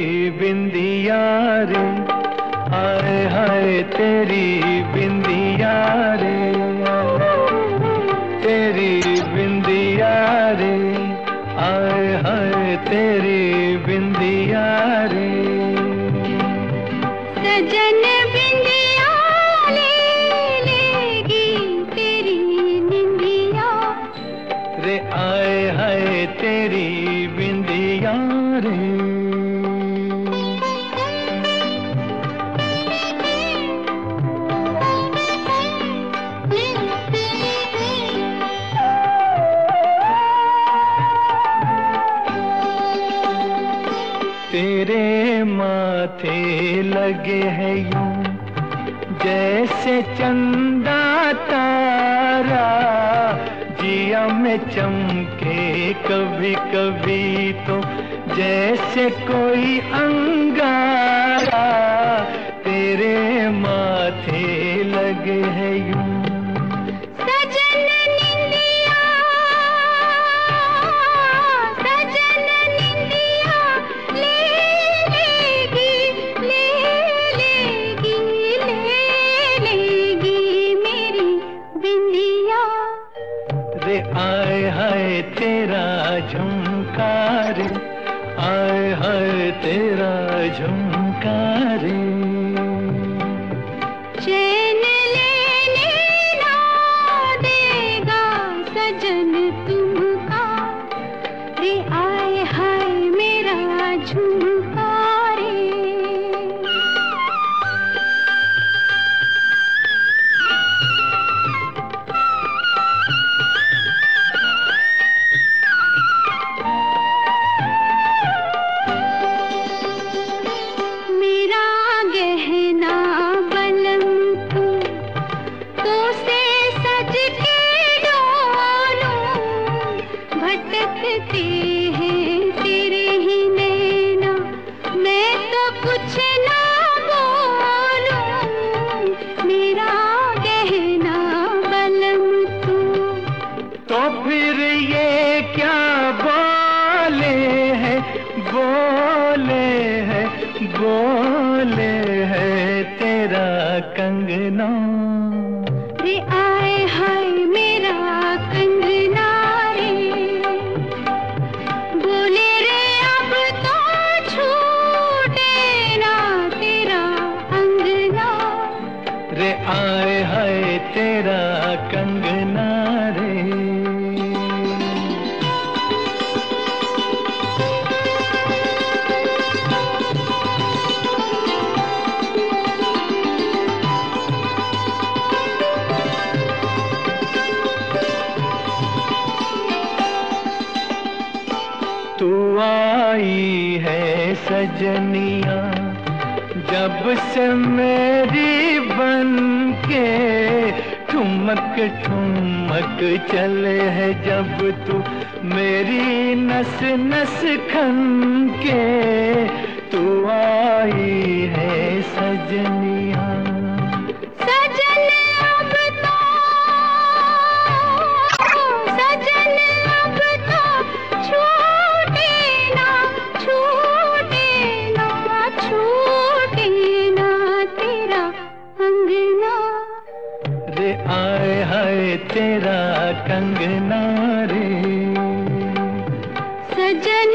तेरी बिंदिया रे हाय तेरी बिंदिया रे तेरी बिंदिया रे हाय तेरी बिंदिया रे सजन तेरे माथे लगे है यूँ, जैसे चंदा तारा जिया में चमके कभी कभी तो जैसे कोई अंगारा तेरा झुमकार। आए हाय तेरा झुमकार। चैन लेने देगा सजन तुमका। रे आए हाय मेरा झुमका ये क्या बोले है? बोले है बोले है तेरा कंगना। रे आए हाय मेरा कंगना रे। बोले रे अब तो छूटे ना तेरा अंगना। रे आए हाय तेरा कंगना। आई है सजनिया, जब से मेरी बन के ठुमक ठुमक चले है, जब तू मेरी नस नस खन के तू आई है सजनिया। आए हाय तेरा कंगना रे। सजन